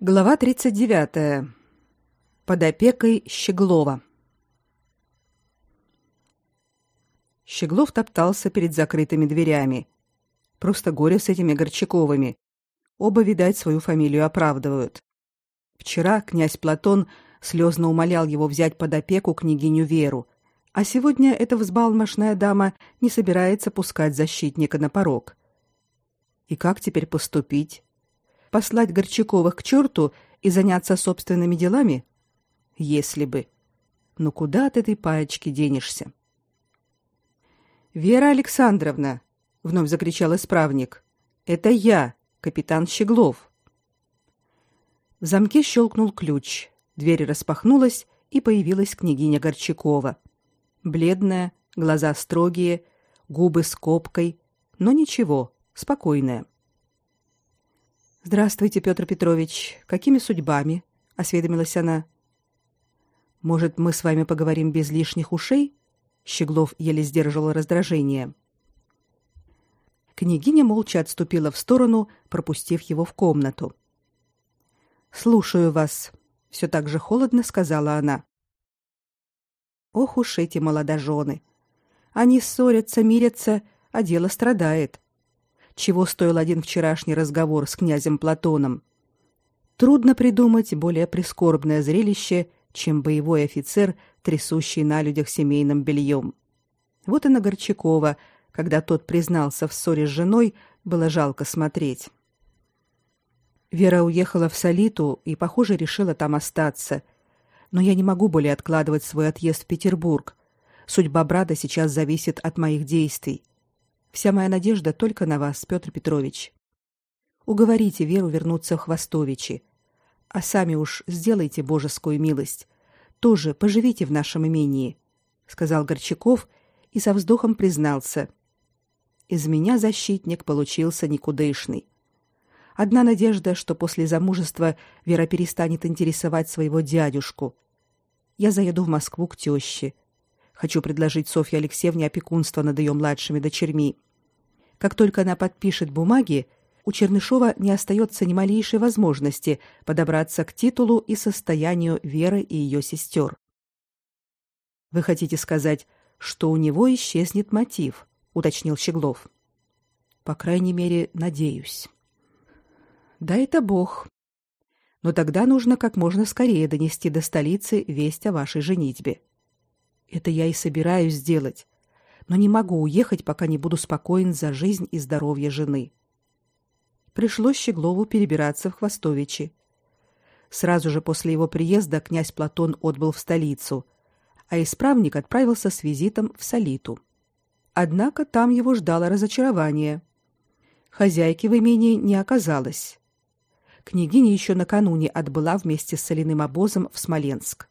Глава 39. Под опекой Щеглова. Щеглов топтался перед закрытыми дверями. Просто горе с этими Горчаковыми. Оба, видать, свою фамилию оправдывают. Вчера князь Платон слезно умолял его взять под опеку княгиню Веру, а сегодня эта взбалмошная дама не собирается пускать защитника на порог. И как теперь поступить? Послать Горчаковых к черту и заняться собственными делами? Если бы. Но куда от этой паечки денешься? Вера Александровна, вновь закричал исправник. Это я, капитан Щеглов. В замке щелкнул ключ. Дверь распахнулась, и появилась княгиня Горчакова. Бледная, глаза строгие, губы с копкой, но ничего, спокойная. Здравствуйте, Петр Петрович. Какими судьбами? осведомилась она. Может, мы с вами поговорим без лишних ушей? Щеглов еле сдерживал раздражение. Княгиня молча отступила в сторону, пропустив его в комнату. Слушаю вас, все так же холодно сказала она. Ох уж эти молодожены. Они ссорятся, мирятся, а дело страдает чего стоил один вчерашний разговор с князем Платоном. Трудно придумать более прискорбное зрелище, чем боевой офицер, трясущий на людях семейным бельем. Вот и на Горчакова, когда тот признался в ссоре с женой, было жалко смотреть. Вера уехала в Солиту и, похоже, решила там остаться. Но я не могу более откладывать свой отъезд в Петербург. Судьба брата сейчас зависит от моих действий. Вся моя надежда только на вас, Петр Петрович. Уговорите Веру вернуться в Хвостовичи, а сами уж сделайте божескую милость. Тоже поживите в нашем имении, сказал Горчаков и со вздохом признался: из меня защитник получился никудышный. Одна надежда, что после замужества Вера перестанет интересовать своего дядюшку. Я заеду в Москву к тёще. Хочу предложить Софье Алексеевне опекунство над ее младшими дочерьми. Как только она подпишет бумаги, у Чернышова не остается ни малейшей возможности подобраться к титулу и состоянию Веры и ее сестер. Вы хотите сказать, что у него исчезнет мотив, уточнил Щеглов. По крайней мере, надеюсь. Да это бог. Но тогда нужно как можно скорее донести до столицы весть о вашей женитьбе. Это я и собираюсь сделать но не могу уехать, пока не буду спокоен за жизнь и здоровье жены. Пришлось Щеглову перебираться в Хвостовичи. Сразу же после его приезда князь Платон отбыл в столицу, а исправник отправился с визитом в Солиту. Однако там его ждало разочарование. Хозяйки в имении не оказалось. Княгиня еще накануне отбыла вместе с соляным обозом в Смоленск.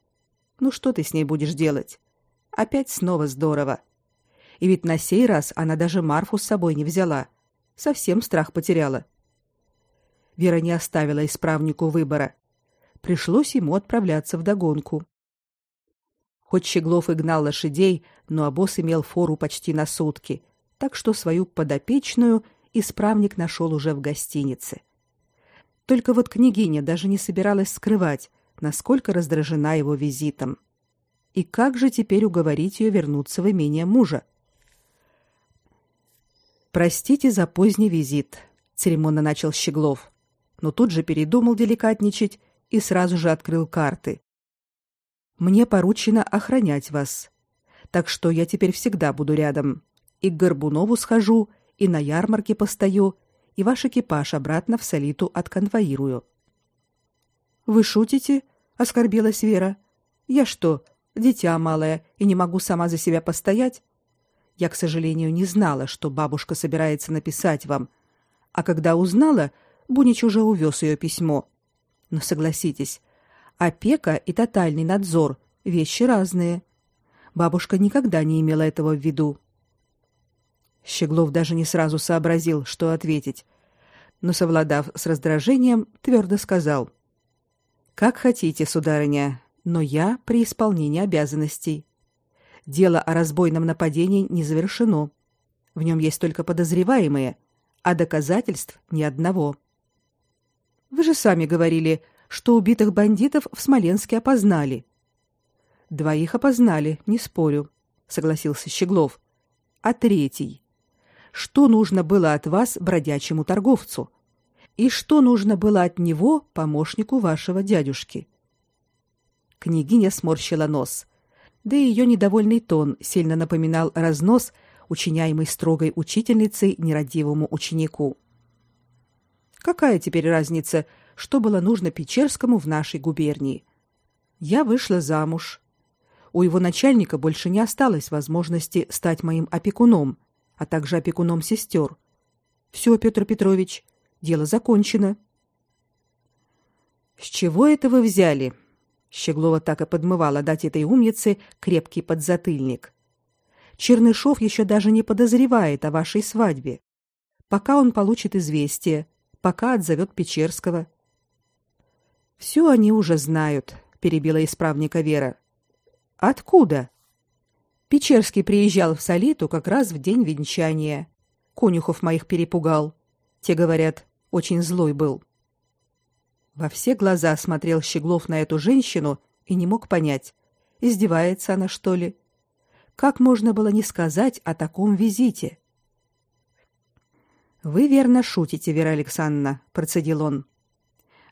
Ну что ты с ней будешь делать? Опять снова здорово. И ведь на сей раз она даже Марфу с собой не взяла. Совсем страх потеряла. Вера не оставила исправнику выбора. Пришлось ему отправляться в догонку. Хоть Щеглов и гнал лошадей, но обоз имел фору почти на сутки, так что свою подопечную исправник нашел уже в гостинице. Только вот княгиня даже не собиралась скрывать, насколько раздражена его визитом. И как же теперь уговорить ее вернуться в имение мужа? Простите за поздний визит, церемонно начал Щеглов, но тут же передумал деликатничать и сразу же открыл карты. Мне поручено охранять вас. Так что я теперь всегда буду рядом. И к Горбунову схожу, и на ярмарке постою, и ваш экипаж обратно в Солиту отконвоирую. Вы шутите? оскорбилась Вера. Я что, дитя малое и не могу сама за себя постоять? Я, к сожалению, не знала, что бабушка собирается написать вам. А когда узнала, Бунич уже увез ее письмо. Но согласитесь, опека и тотальный надзор — вещи разные. Бабушка никогда не имела этого в виду. Щеглов даже не сразу сообразил, что ответить, но, совладав с раздражением, твердо сказал. «Как хотите, сударыня, но я при исполнении обязанностей дело о разбойном нападении не завершено. В нем есть только подозреваемые, а доказательств ни одного. Вы же сами говорили, что убитых бандитов в Смоленске опознали. Двоих опознали, не спорю, согласился Щеглов. А третий? Что нужно было от вас бродячему торговцу? И что нужно было от него помощнику вашего дядюшки? Княгиня сморщила нос. Да и ее недовольный тон сильно напоминал разнос, учиняемый строгой учительницей нерадивому ученику. Какая теперь разница, что было нужно Печерскому в нашей губернии? Я вышла замуж. У его начальника больше не осталось возможности стать моим опекуном, а также опекуном сестер. Все, Петр Петрович, дело закончено. С чего это вы взяли? Щеглова так и подмывала дать этой умнице крепкий подзатыльник. Чернышов еще даже не подозревает о вашей свадьбе. Пока он получит известие, пока отзовет Печерского. Все они уже знают, перебила исправника Вера. Откуда? Печерский приезжал в Солиту как раз в день венчания. Конюхов моих перепугал. Те говорят, очень злой был. Во все глаза смотрел Щеглов на эту женщину и не мог понять, издевается она что ли. Как можно было не сказать о таком визите? Вы верно шутите, Вера Александровна, процедил он.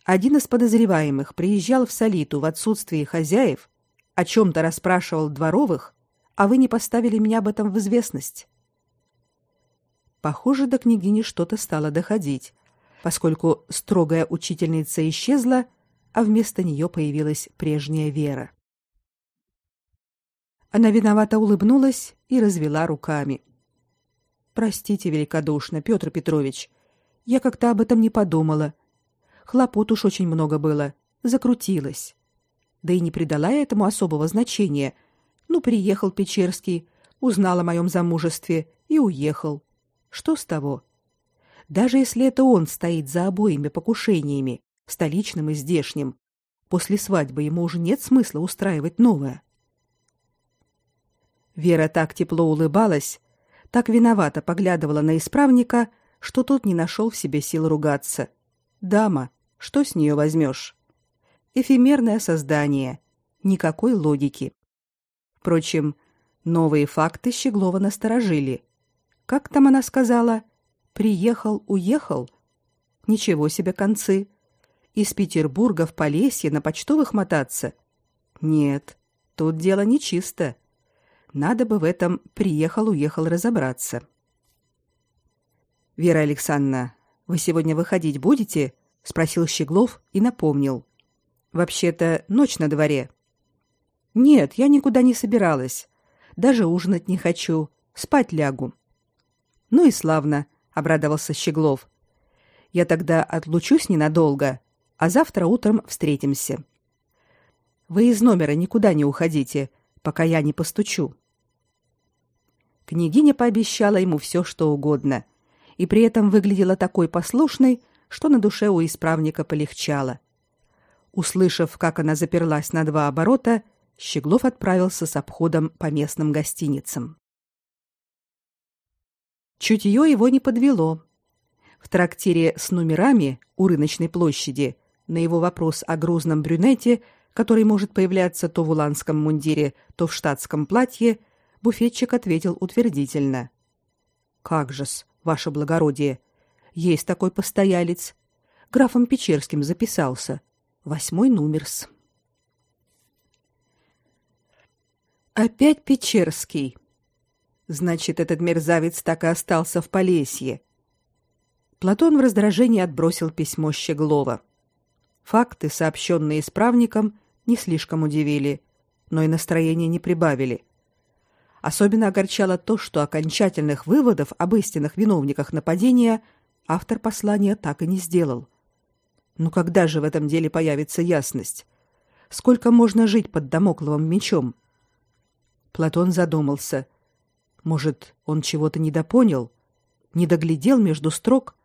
Один из подозреваемых приезжал в Солиту в отсутствие хозяев, о чем то расспрашивал дворовых, а вы не поставили меня об этом в известность. Похоже, до княгини что-то стало доходить поскольку строгая учительница исчезла, а вместо нее появилась прежняя Вера. Она виновато улыбнулась и развела руками. Простите великодушно, Петр Петрович. Я как-то об этом не подумала. Хлопот уж очень много было, закрутилась. Да и не придала я этому особого значения. Ну, приехал Печерский, узнал о моем замужестве и уехал. Что с того? Даже если это он стоит за обоими покушениями, столичным и здешним, после свадьбы ему уже нет смысла устраивать новое. Вера так тепло улыбалась, так виновато поглядывала на исправника, что тот не нашел в себе сил ругаться. Дама, что с нее возьмешь? Эфемерное создание, никакой логики. Впрочем, новые факты Щеглова насторожили. Как там она сказала? Приехал, уехал. Ничего себе концы. Из Петербурга в Полесье на почтовых мотаться? Нет, тут дело нечисто. Надо бы в этом приехал-уехал разобраться. Вера Александровна, вы сегодня выходить будете? спросил Щеглов и напомнил. Вообще-то ночь на дворе. Нет, я никуда не собиралась. Даже ужинать не хочу. Спать лягу. Ну и славно обрадовался Щеглов. Я тогда отлучусь ненадолго, а завтра утром встретимся. Вы из номера никуда не уходите, пока я не постучу. Княгиня пообещала ему все, что угодно, и при этом выглядела такой послушной, что на душе у исправника полегчало. Услышав, как она заперлась на два оборота, Щеглов отправился с обходом по местным гостиницам. Чутье его не подвело. В трактире с номерами у рыночной площади на его вопрос о грузном брюнете, который может появляться то в уланском мундире, то в штатском платье, буфетчик ответил утвердительно. «Как же-с, ваше благородие, есть такой постоялец. Графом Печерским записался. Восьмой номерс». «Опять Печерский», Значит, этот мерзавец так и остался в Полесье. Платон в раздражении отбросил письмо Щеглова. Факты, сообщенные исправником, не слишком удивили, но и настроение не прибавили. Особенно огорчало то, что окончательных выводов об истинных виновниках нападения автор послания так и не сделал. Ну когда же в этом деле появится ясность? Сколько можно жить под домокловым мечом? Платон задумался – может, он чего-то недопонял, не доглядел между строк?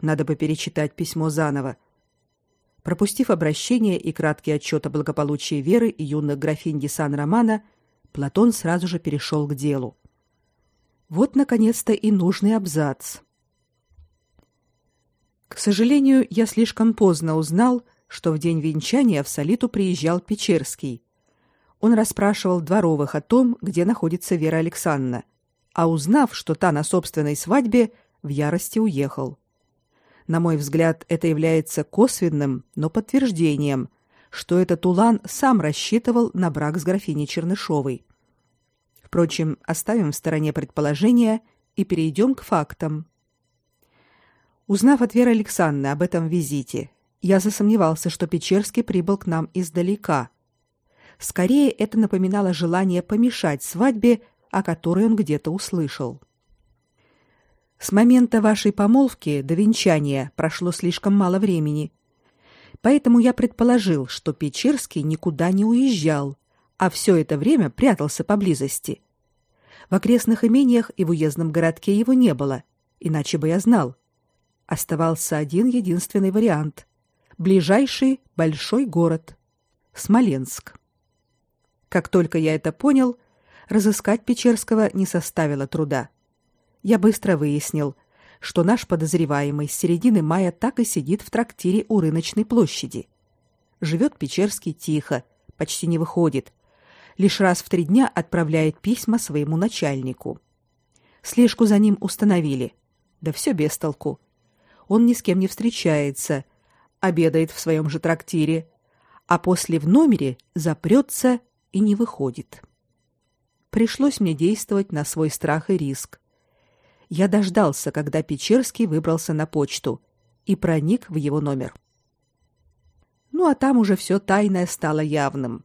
Надо бы перечитать письмо заново. Пропустив обращение и краткий отчет о благополучии Веры и юных графинь де Сан-Романа, Платон сразу же перешел к делу. Вот, наконец-то, и нужный абзац. К сожалению, я слишком поздно узнал, что в день венчания в Солиту приезжал Печерский. Он расспрашивал дворовых о том, где находится Вера Александровна, а узнав, что та на собственной свадьбе, в ярости уехал. На мой взгляд, это является косвенным, но подтверждением, что этот Улан сам рассчитывал на брак с графиней Чернышовой. Впрочем, оставим в стороне предположения и перейдем к фактам. Узнав от Веры Александры об этом визите, я засомневался, что Печерский прибыл к нам издалека. Скорее, это напоминало желание помешать свадьбе, о которой он где-то услышал. С момента вашей помолвки до венчания прошло слишком мало времени. Поэтому я предположил, что Печерский никуда не уезжал, а все это время прятался поблизости. В окрестных имениях и в уездном городке его не было, иначе бы я знал. Оставался один единственный вариант ближайший большой город Смоленск. Как только я это понял, разыскать Печерского не составило труда. Я быстро выяснил, что наш подозреваемый с середины мая так и сидит в трактире у рыночной площади. Живет Печерский тихо, почти не выходит. Лишь раз в три дня отправляет письма своему начальнику. Слежку за ним установили. Да все без толку. Он ни с кем не встречается — обедает в своем же трактире, а после в номере запрется и не выходит. Пришлось мне действовать на свой страх и риск. Я дождался, когда Печерский выбрался на почту и проник в его номер. Ну а там уже все тайное стало явным.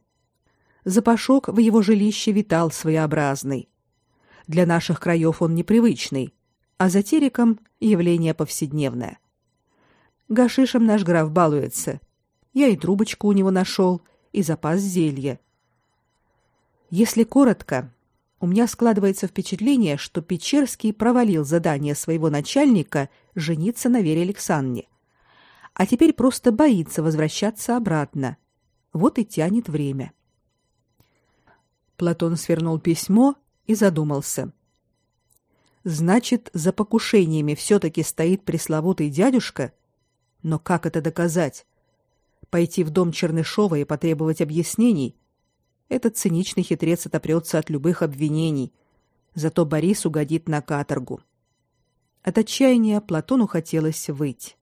Запашок в его жилище витал своеобразный. Для наших краев он непривычный, а за тереком явление повседневное. Гашишем наш граф балуется. Я и трубочку у него нашел, и запас зелья. Если коротко, у меня складывается впечатление, что Печерский провалил задание своего начальника жениться на Вере Александре. А теперь просто боится возвращаться обратно. Вот и тянет время. Платон свернул письмо и задумался. Значит, за покушениями все-таки стоит пресловутый дядюшка — но как это доказать? Пойти в дом Чернышова и потребовать объяснений? Этот циничный хитрец отопрется от любых обвинений. Зато Борис угодит на каторгу. От отчаяния Платону хотелось выйти.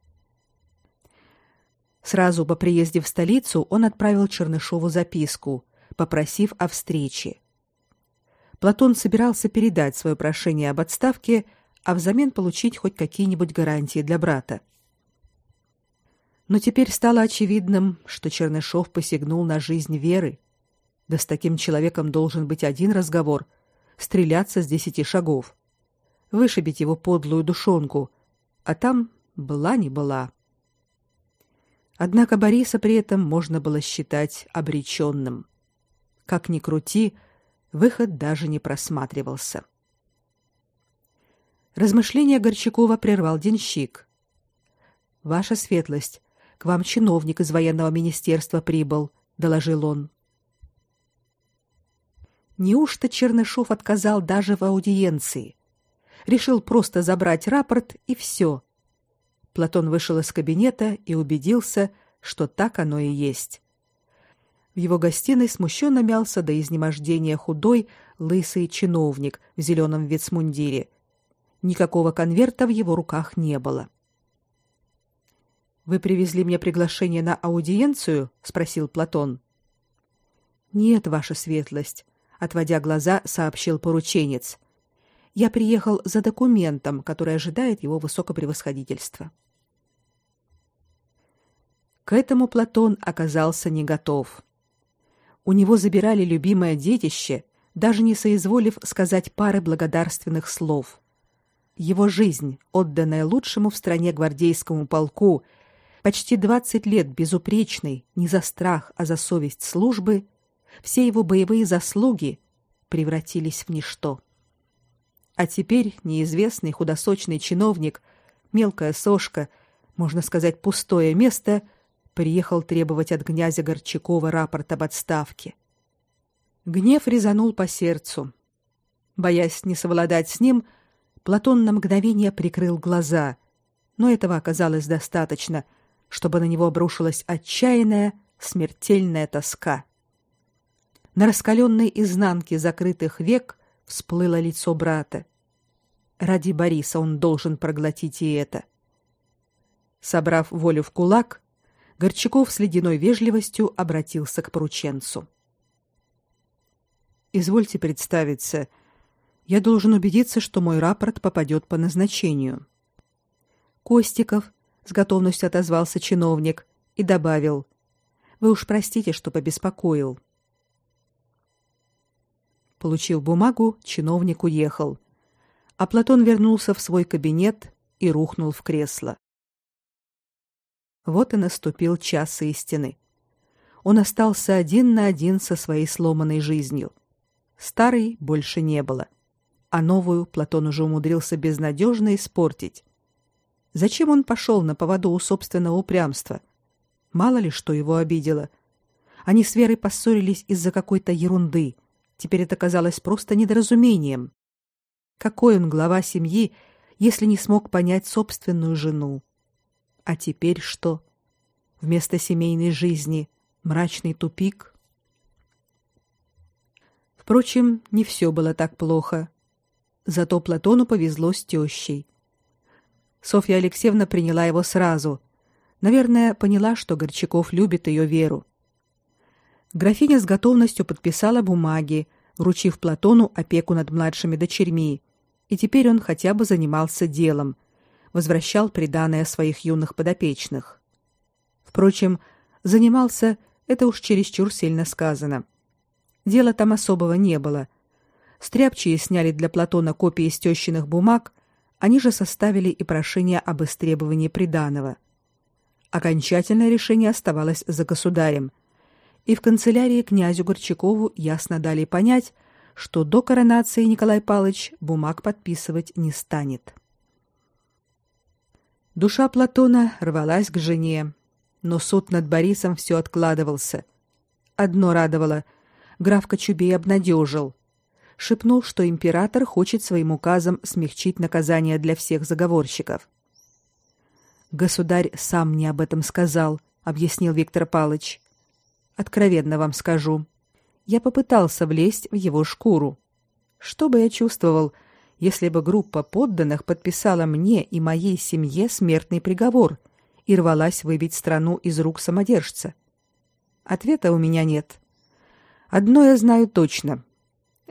Сразу по приезде в столицу он отправил Чернышову записку, попросив о встрече. Платон собирался передать свое прошение об отставке, а взамен получить хоть какие-нибудь гарантии для брата. Но теперь стало очевидным, что Чернышов посягнул на жизнь Веры. Да с таким человеком должен быть один разговор — стреляться с десяти шагов, вышибить его подлую душонку, а там была не была. Однако Бориса при этом можно было считать обреченным. Как ни крути, выход даже не просматривался. Размышления Горчакова прервал денщик. «Ваша светлость, к вам чиновник из военного министерства прибыл, доложил он. Неужто Чернышов отказал даже в аудиенции? Решил просто забрать рапорт и все. Платон вышел из кабинета и убедился, что так оно и есть. В его гостиной смущенно мялся до изнемождения худой, лысый чиновник в зеленом вицмундире. Никакого конверта в его руках не было. — вы привезли мне приглашение на аудиенцию? спросил Платон. Нет, ваша светлость, отводя глаза, сообщил порученец. Я приехал за документом, который ожидает его высокопревосходительство. К этому Платон оказался не готов. У него забирали любимое детище, даже не соизволив сказать пары благодарственных слов. Его жизнь, отданная лучшему в стране гвардейскому полку, почти 20 лет безупречной не за страх, а за совесть службы, все его боевые заслуги превратились в ничто. А теперь неизвестный худосочный чиновник, мелкая сошка, можно сказать, пустое место, приехал требовать от князя Горчакова рапорт об отставке. Гнев резанул по сердцу. Боясь не совладать с ним, Платон на мгновение прикрыл глаза, но этого оказалось достаточно — чтобы на него обрушилась отчаянная, смертельная тоска. На раскаленной изнанке закрытых век всплыло лицо брата. Ради Бориса он должен проглотить и это. Собрав волю в кулак, Горчаков с ледяной вежливостью обратился к порученцу. Извольте представиться. Я должен убедиться, что мой рапорт попадет по назначению. Костиков с готовностью отозвался чиновник и добавил: Вы уж простите, что побеспокоил. Получив бумагу, чиновник уехал, а Платон вернулся в свой кабинет и рухнул в кресло. Вот и наступил час истины. Он остался один на один со своей сломанной жизнью. Старой больше не было, а новую Платон уже умудрился безнадежно испортить. Зачем он пошел на поводу у собственного упрямства? Мало ли что его обидело. Они с Верой поссорились из-за какой-то ерунды. Теперь это казалось просто недоразумением. Какой он глава семьи, если не смог понять собственную жену? А теперь что? Вместо семейной жизни мрачный тупик. Впрочем, не все было так плохо. Зато Платону повезло с тещей. Софья Алексеевна приняла его сразу. Наверное, поняла, что Горчаков любит ее веру. Графиня с готовностью подписала бумаги, вручив Платону опеку над младшими дочерьми, и теперь он хотя бы занимался делом, возвращал приданое своих юных подопечных. Впрочем, занимался это уж чересчур сильно сказано. Дела там особого не было. Стряпчие сняли для Платона копии стёщиных бумаг, они же составили и прошение об истребовании приданого. Окончательное решение оставалось за государем, и в канцелярии князю Горчакову ясно дали понять, что до коронации Николай Палыч бумаг подписывать не станет. Душа Платона рвалась к жене, но суд над Борисом все откладывался. Одно радовало — граф Кочубей обнадежил. Шепнул, что император хочет своим указом смягчить наказание для всех заговорщиков. «Государь сам мне об этом сказал», — объяснил Виктор Палыч. «Откровенно вам скажу. Я попытался влезть в его шкуру. Что бы я чувствовал, — если бы группа подданных подписала мне и моей семье смертный приговор и рвалась выбить страну из рук самодержца? Ответа у меня нет. Одно я знаю точно.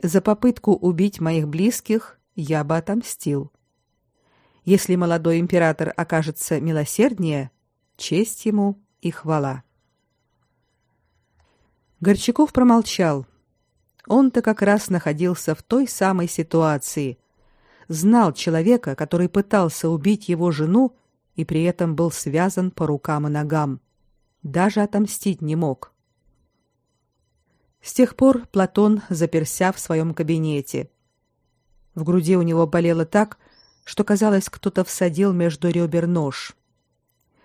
За попытку убить моих близких я бы отомстил. Если молодой император окажется милосерднее, честь ему и хвала. Горчаков промолчал. Он-то как раз находился в той самой ситуации, знал человека, который пытался убить его жену и при этом был связан по рукам и ногам. Даже отомстить не мог. С тех пор Платон заперся в своем кабинете. В груди у него болело так, что казалось, кто-то всадил между ребер нож.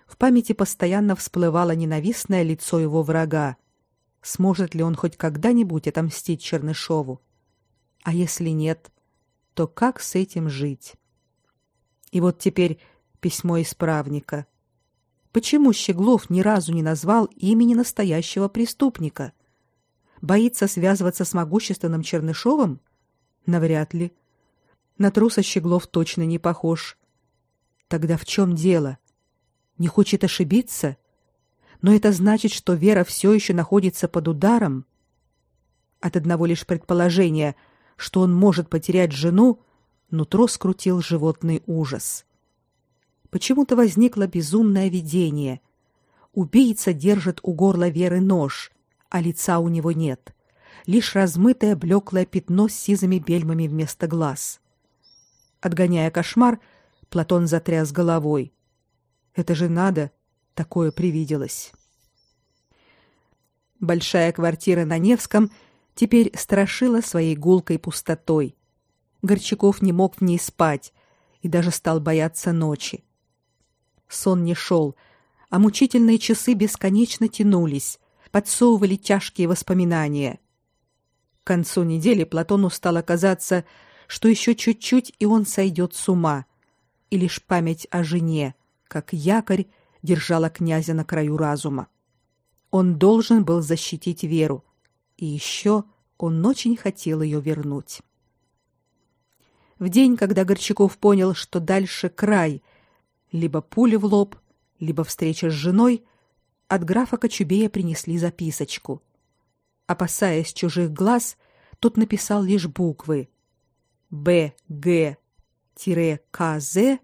В памяти постоянно всплывало ненавистное лицо его врага. Сможет ли он хоть когда-нибудь отомстить Чернышову? А если нет, то как с этим жить? И вот теперь письмо исправника. Почему Щеглов ни разу не назвал имени настоящего преступника? Боится связываться с могущественным Чернышовым? Навряд ли. На труса Щеглов точно не похож. Тогда в чем дело? Не хочет ошибиться? Но это значит, что Вера все еще находится под ударом. От одного лишь предположения – что он может потерять жену, нутро скрутил животный ужас. Почему-то возникло безумное видение. Убийца держит у горла Веры нож, а лица у него нет. Лишь размытое блеклое пятно с сизыми бельмами вместо глаз. Отгоняя кошмар, Платон затряс головой. Это же надо, такое привиделось. Большая квартира на Невском — теперь страшила своей гулкой пустотой. Горчаков не мог в ней спать и даже стал бояться ночи. Сон не шел, а мучительные часы бесконечно тянулись, подсовывали тяжкие воспоминания. К концу недели Платону стало казаться, что еще чуть-чуть и он сойдет с ума, и лишь память о жене, как якорь, держала князя на краю разума. Он должен был защитить Веру, и еще он очень хотел ее вернуть. В день, когда Горчаков понял, что дальше край, либо пуля в лоб, либо встреча с женой, от графа Кочубея принесли записочку. Опасаясь чужих глаз, тот написал лишь буквы Б Г КЗ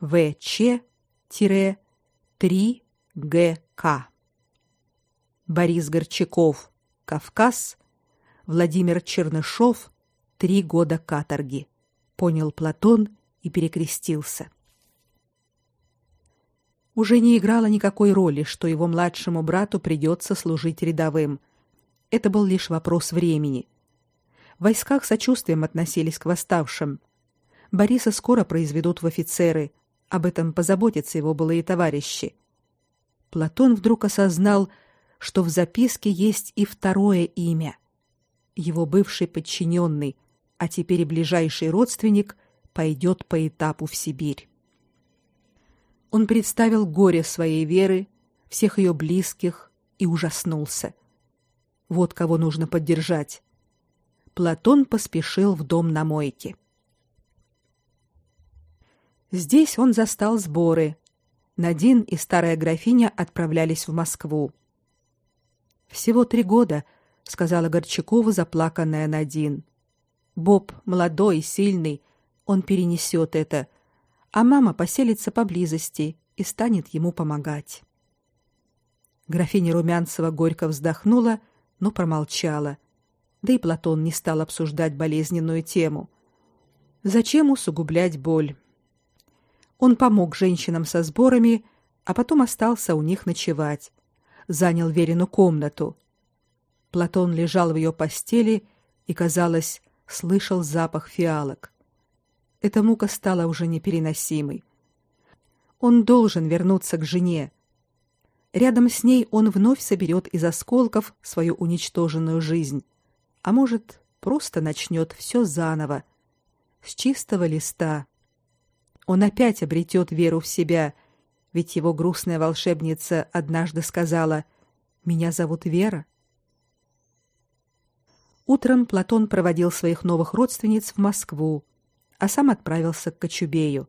ВЧ 3 ГК. Борис Горчаков, Кавказ, Владимир Чернышов, три года каторги, понял Платон и перекрестился. Уже не играло никакой роли, что его младшему брату придется служить рядовым. Это был лишь вопрос времени. В войсках сочувствием относились к восставшим. Бориса скоро произведут в офицеры, об этом позаботятся его былые товарищи. Платон вдруг осознал, что в записке есть и второе имя. Его бывший подчиненный, а теперь ближайший родственник, пойдет по этапу в Сибирь. Он представил горе своей веры, всех ее близких и ужаснулся. Вот кого нужно поддержать. Платон поспешил в дом на мойке. Здесь он застал сборы. Надин и старая графиня отправлялись в Москву. Всего три года, сказала Горчакова заплаканная Надин. Боб молодой, сильный, он перенесет это, а мама поселится поблизости и станет ему помогать. Графиня Румянцева горько вздохнула, но промолчала. Да и Платон не стал обсуждать болезненную тему. Зачем усугублять боль? Он помог женщинам со сборами, а потом остался у них ночевать. Занял Верину комнату. Платон лежал в ее постели и, казалось, слышал запах фиалок. Эта мука стала уже непереносимой. Он должен вернуться к жене. Рядом с ней он вновь соберет из осколков свою уничтоженную жизнь, а может, просто начнет все заново, с чистого листа он опять обретет веру в себя, ведь его грустная волшебница однажды сказала «Меня зовут Вера». Утром Платон проводил своих новых родственниц в Москву, а сам отправился к Кочубею.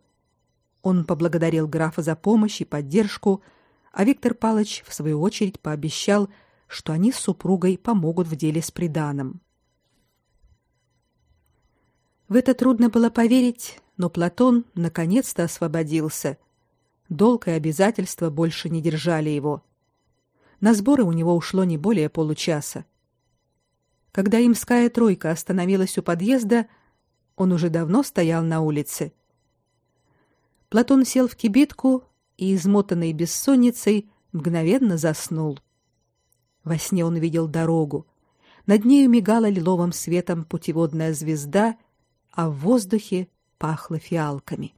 Он поблагодарил графа за помощь и поддержку, а Виктор Палыч, в свою очередь, пообещал, что они с супругой помогут в деле с приданым. В это трудно было поверить, но Платон наконец-то освободился. Долг и обязательства больше не держали его. На сборы у него ушло не более получаса. Когда имская тройка остановилась у подъезда, он уже давно стоял на улице. Платон сел в кибитку и, измотанный бессонницей, мгновенно заснул. Во сне он видел дорогу. Над нею мигала лиловым светом путеводная звезда, а в воздухе пахло фиалками.